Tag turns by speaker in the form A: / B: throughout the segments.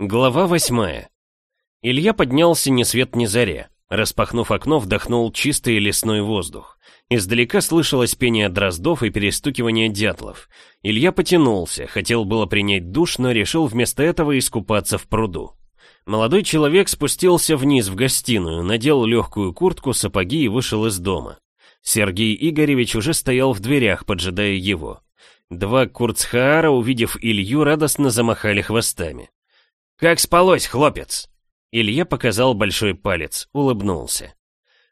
A: Глава восьмая. Илья поднялся ни свет ни заря. Распахнув окно, вдохнул чистый лесной воздух. Издалека слышалось пение дроздов и перестукивание дятлов. Илья потянулся, хотел было принять душ, но решил вместо этого искупаться в пруду. Молодой человек спустился вниз в гостиную, надел легкую куртку, сапоги и вышел из дома. Сергей Игоревич уже стоял в дверях, поджидая его. Два курцхаара, увидев Илью, радостно замахали хвостами. «Как спалось, хлопец?» Илья показал большой палец, улыбнулся.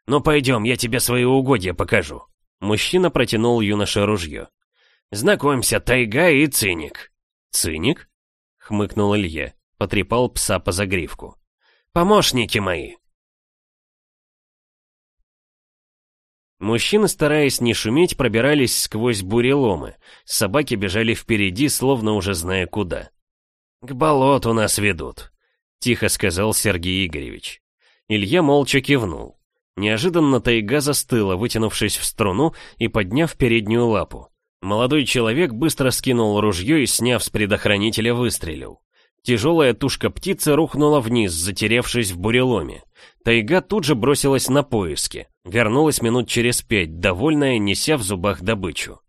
A: «Ну пойдем, я тебе свои угодья покажу». Мужчина протянул юноше ружье. «Знакомься, тайга и циник». «Циник?» — хмыкнул Илья, потрепал пса по загривку. «Помощники мои». Мужчины, стараясь не шуметь, пробирались сквозь буреломы. Собаки бежали впереди, словно уже зная куда. «К болоту нас ведут», — тихо сказал Сергей Игоревич. Илья молча кивнул. Неожиданно тайга застыла, вытянувшись в струну и подняв переднюю лапу. Молодой человек быстро скинул ружье и, сняв с предохранителя, выстрелил. Тяжелая тушка птицы рухнула вниз, затерявшись в буреломе. Тайга тут же бросилась на поиски. Вернулась минут через пять, довольная, неся в зубах добычу.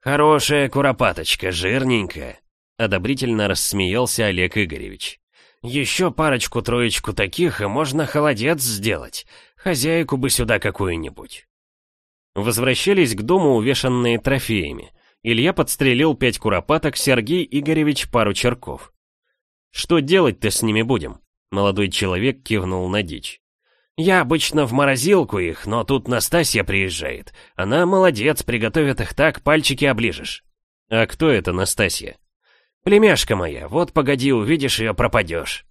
A: «Хорошая куропаточка, жирненькая», — одобрительно рассмеялся Олег Игоревич. «Еще парочку-троечку таких, и можно холодец сделать. Хозяйку бы сюда какую-нибудь». Возвращались к дому, увешанные трофеями. Илья подстрелил пять куропаток, Сергей Игоревич пару черков. «Что делать-то с ними будем?» Молодой человек кивнул на дичь. «Я обычно в морозилку их, но тут Настасья приезжает. Она молодец, приготовит их так, пальчики оближешь». «А кто это Настасья?» «Племяшка моя, вот погоди, увидишь ее, пропадешь».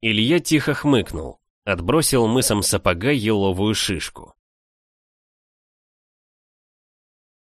A: Илья тихо хмыкнул, отбросил мысом сапога еловую шишку.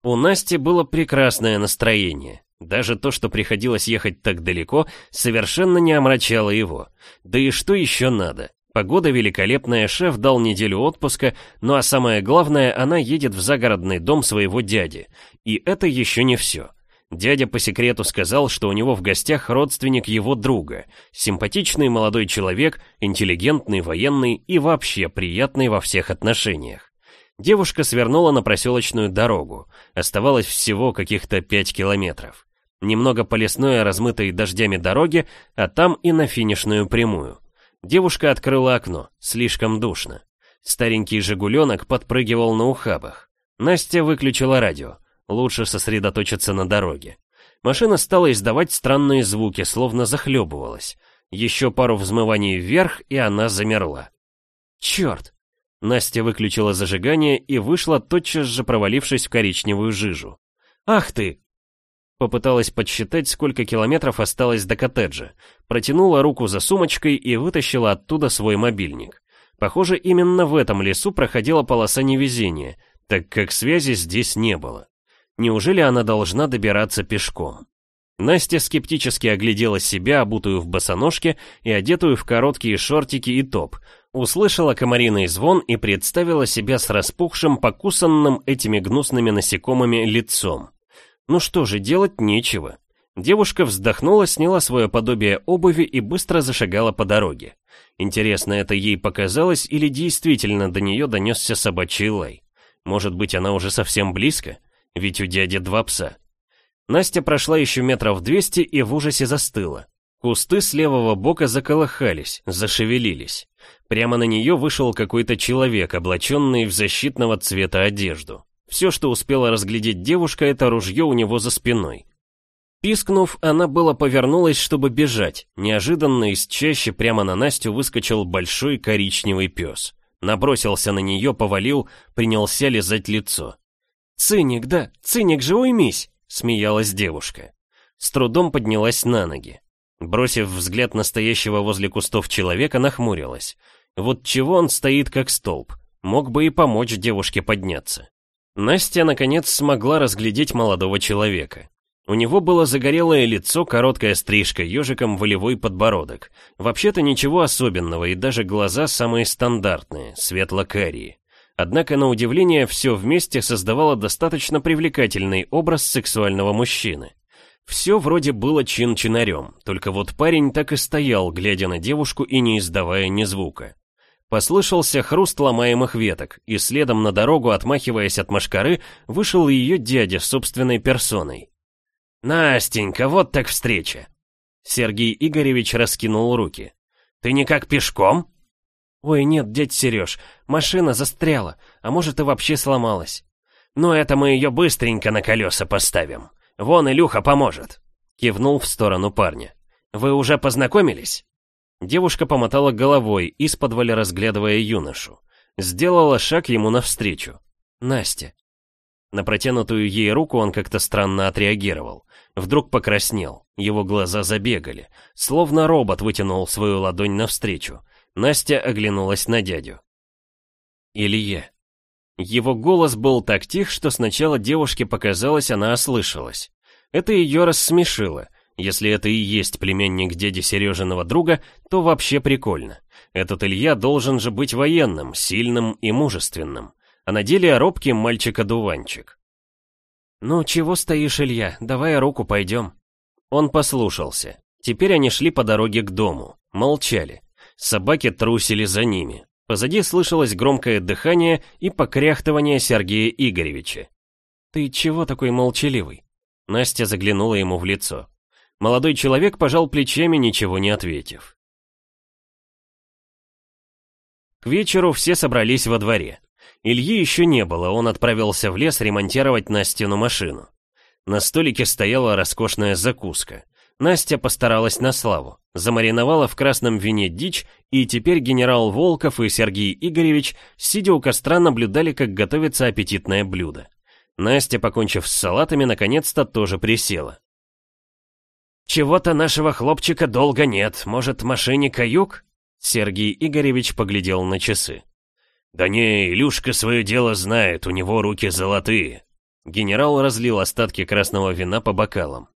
A: У Насти было прекрасное настроение. Даже то, что приходилось ехать так далеко, совершенно не омрачало его. Да и что еще надо? Погода великолепная, шеф дал неделю отпуска, ну а самое главное, она едет в загородный дом своего дяди. И это еще не все. Дядя по секрету сказал, что у него в гостях родственник его друга, симпатичный молодой человек, интеллигентный, военный и вообще приятный во всех отношениях. Девушка свернула на проселочную дорогу, оставалось всего каких-то пять километров. Немного по лесной, размытой дождями дороге, а там и на финишную прямую. Девушка открыла окно, слишком душно. Старенький «Жигуленок» подпрыгивал на ухабах. Настя выключила радио. Лучше сосредоточиться на дороге. Машина стала издавать странные звуки, словно захлебывалась. Еще пару взмываний вверх, и она замерла. Черт! Настя выключила зажигание и вышла, тотчас же провалившись в коричневую жижу. «Ах ты! Попыталась подсчитать, сколько километров осталось до коттеджа. Протянула руку за сумочкой и вытащила оттуда свой мобильник. Похоже, именно в этом лесу проходила полоса невезения, так как связи здесь не было. Неужели она должна добираться пешком? Настя скептически оглядела себя, обутую в босоножке и одетую в короткие шортики и топ, услышала комариный звон и представила себя с распухшим, покусанным этими гнусными насекомыми лицом. Ну что же, делать нечего. Девушка вздохнула, сняла свое подобие обуви и быстро зашагала по дороге. Интересно, это ей показалось или действительно до нее донесся собачий лай? Может быть, она уже совсем близко? Ведь у дяди два пса. Настя прошла еще метров двести и в ужасе застыла. Кусты с левого бока заколыхались, зашевелились. Прямо на нее вышел какой-то человек, облаченный в защитного цвета одежду. Все, что успела разглядеть девушка, это ружье у него за спиной. Пискнув, она было повернулась, чтобы бежать. Неожиданно из чаще прямо на Настю выскочил большой коричневый пес. Набросился на нее, повалил, принялся лизать лицо. «Циник, да, циник же уймись!» — смеялась девушка. С трудом поднялась на ноги. Бросив взгляд настоящего возле кустов человека, нахмурилась. Вот чего он стоит как столб. Мог бы и помочь девушке подняться. Настя, наконец, смогла разглядеть молодого человека. У него было загорелое лицо, короткая стрижка, ежиком волевой подбородок. Вообще-то ничего особенного, и даже глаза самые стандартные, светло-карие. Однако, на удивление, все вместе создавало достаточно привлекательный образ сексуального мужчины. Все вроде было чин-чинарем, только вот парень так и стоял, глядя на девушку и не издавая ни звука. Послышался хруст ломаемых веток, и следом на дорогу, отмахиваясь от машкары, вышел ее дядя собственной персоной. «Настенька, вот так встреча!» Сергей Игоревич раскинул руки. «Ты никак пешком?» «Ой, нет, дядь Сереж, машина застряла, а может и вообще сломалась». «Ну это мы ее быстренько на колеса поставим. Вон Илюха поможет», — кивнул в сторону парня. «Вы уже познакомились?» Девушка помотала головой, из-под разглядывая юношу. Сделала шаг ему навстречу. «Настя». На протянутую ей руку он как-то странно отреагировал. Вдруг покраснел, его глаза забегали. Словно робот вытянул свою ладонь навстречу. Настя оглянулась на дядю. «Илья». Его голос был так тих, что сначала девушке показалось, она ослышалась. Это ее рассмешило. Если это и есть племянник дяди Сережиного друга, то вообще прикольно. Этот Илья должен же быть военным, сильным и мужественным. А на деле робкий мальчик-одуванчик. «Ну, чего стоишь, Илья? Давай руку пойдем». Он послушался. Теперь они шли по дороге к дому. Молчали. Собаки трусили за ними. Позади слышалось громкое дыхание и покряхтывание Сергея Игоревича. «Ты чего такой молчаливый?» Настя заглянула ему в лицо. Молодой человек пожал плечами, ничего не ответив. К вечеру все собрались во дворе. Ильи еще не было, он отправился в лес ремонтировать Настину машину. На столике стояла роскошная закуска. Настя постаралась на славу, замариновала в красном вине дичь, и теперь генерал Волков и Сергей Игоревич, сидя у костра, наблюдали, как готовится аппетитное блюдо. Настя, покончив с салатами, наконец-то тоже присела. «Чего-то нашего хлопчика долго нет. Может, машине каюк?» Сергей Игоревич поглядел на часы. «Да не, Илюшка свое дело знает, у него руки золотые». Генерал разлил остатки красного вина по бокалам.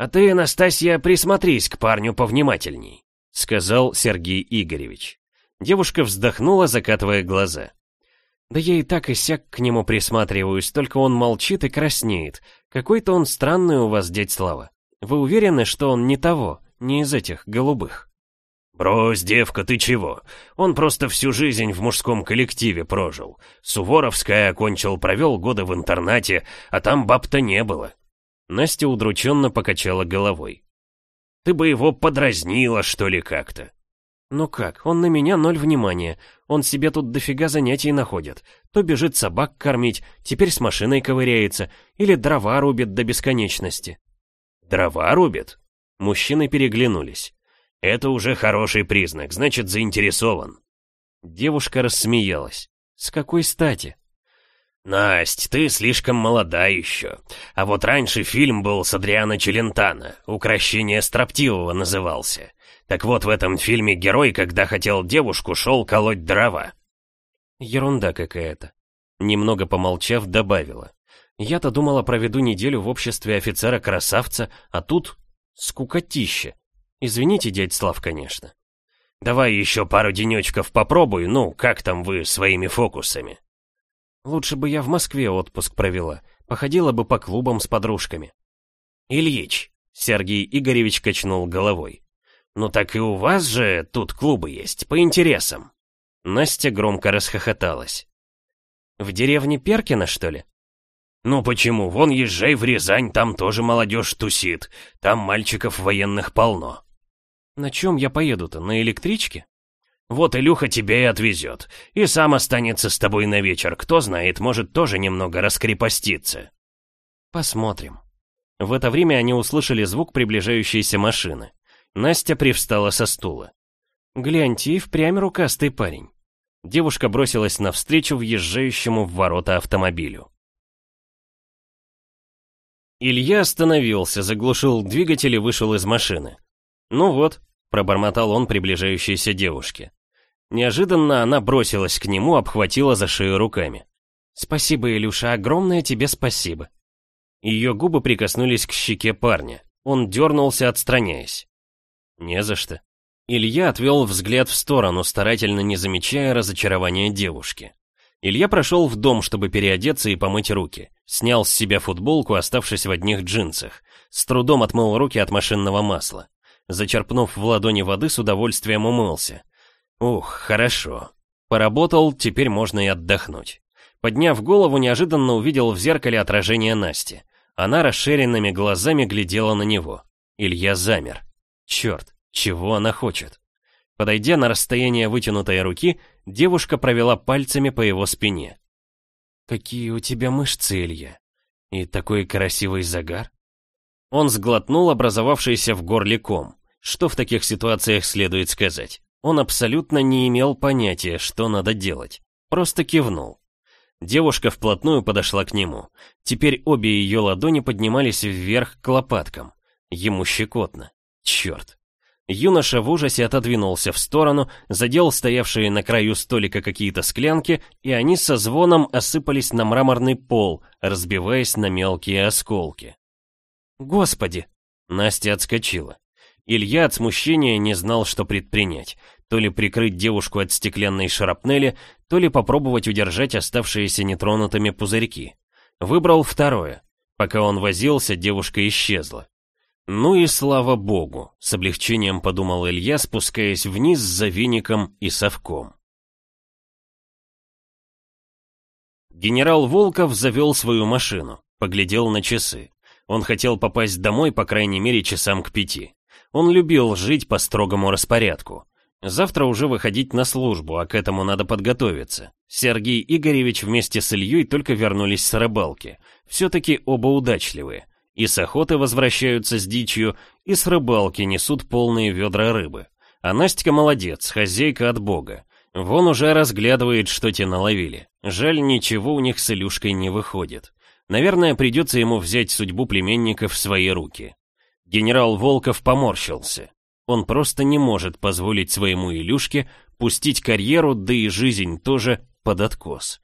A: «А ты, Анастасия, присмотрись к парню повнимательней», — сказал Сергей Игоревич. Девушка вздохнула, закатывая глаза. «Да я и так и сяк к нему присматриваюсь, только он молчит и краснеет. Какой-то он странный у вас, дядь Слава. Вы уверены, что он не того, не из этих голубых?» «Брось, девка, ты чего? Он просто всю жизнь в мужском коллективе прожил. Суворовская окончил, провел годы в интернате, а там баб-то не было». Настя удрученно покачала головой. «Ты бы его подразнила, что ли, как-то?» «Ну как, он на меня ноль внимания. Он себе тут дофига занятий находит. То бежит собак кормить, теперь с машиной ковыряется, или дрова рубит до бесконечности». Дрова рубит? Мужчины переглянулись. Это уже хороший признак, значит заинтересован. Девушка рассмеялась. С какой стати? «Насть, ты слишком молода еще. А вот раньше фильм был с Адриана Челентано, «Укращение строптивого» назывался. Так вот, в этом фильме герой, когда хотел девушку, шел колоть дрова». Ерунда какая-то. Немного помолчав, добавила. Я-то думала, проведу неделю в обществе офицера-красавца, а тут скукотища. Извините, дядь Слав, конечно. Давай еще пару денечков попробуй, ну, как там вы своими фокусами? Лучше бы я в Москве отпуск провела, походила бы по клубам с подружками. Ильич, Сергей Игоревич качнул головой. Ну так и у вас же тут клубы есть, по интересам. Настя громко расхохоталась. В деревне Перкина, что ли? «Ну почему? Вон езжай в Рязань, там тоже молодежь тусит. Там мальчиков военных полно». «На чем я поеду-то? На электричке?» «Вот Илюха тебя и отвезет. И сам останется с тобой на вечер. Кто знает, может тоже немного раскрепоститься». «Посмотрим». В это время они услышали звук приближающейся машины. Настя привстала со стула. «Гляньте, и впрямь рукастый парень». Девушка бросилась навстречу въезжающему в ворота автомобилю. Илья остановился, заглушил двигатель и вышел из машины. «Ну вот», — пробормотал он приближающейся девушке. Неожиданно она бросилась к нему, обхватила за шею руками. «Спасибо, Илюша, огромное тебе спасибо». Ее губы прикоснулись к щеке парня. Он дернулся, отстраняясь. «Не за что». Илья отвел взгляд в сторону, старательно не замечая разочарования девушки. Илья прошел в дом, чтобы переодеться и помыть руки. Снял с себя футболку, оставшись в одних джинсах. С трудом отмыл руки от машинного масла. Зачерпнув в ладони воды, с удовольствием умылся. Ух, хорошо. Поработал, теперь можно и отдохнуть. Подняв голову, неожиданно увидел в зеркале отражение Насти. Она расширенными глазами глядела на него. Илья замер. Черт, чего она хочет? Подойдя на расстояние вытянутой руки, девушка провела пальцами по его спине. «Какие у тебя мышцы, Илья? И такой красивый загар?» Он сглотнул образовавшийся в горле ком. Что в таких ситуациях следует сказать? Он абсолютно не имел понятия, что надо делать. Просто кивнул. Девушка вплотную подошла к нему. Теперь обе ее ладони поднимались вверх к лопаткам. Ему щекотно. Черт. Юноша в ужасе отодвинулся в сторону, задел стоявшие на краю столика какие-то склянки, и они со звоном осыпались на мраморный пол, разбиваясь на мелкие осколки. «Господи!» Настя отскочила. Илья от смущения не знал, что предпринять. То ли прикрыть девушку от стеклянной шарапнели, то ли попробовать удержать оставшиеся нетронутыми пузырьки. Выбрал второе. Пока он возился, девушка исчезла. Ну и слава богу, с облегчением подумал Илья, спускаясь вниз за веником и совком. Генерал Волков завел свою машину, поглядел на часы. Он хотел попасть домой, по крайней мере, часам к пяти. Он любил жить по строгому распорядку. Завтра уже выходить на службу, а к этому надо подготовиться. Сергей Игоревич вместе с Ильей только вернулись с рыбалки. Все-таки оба удачливые. И с охоты возвращаются с дичью, и с рыбалки несут полные ведра рыбы. А Настя молодец, хозяйка от бога. Вон уже разглядывает, что те наловили. Жаль, ничего у них с Илюшкой не выходит. Наверное, придется ему взять судьбу племенника в свои руки. Генерал Волков поморщился. Он просто не может позволить своему Илюшке пустить карьеру, да и жизнь тоже, под откос.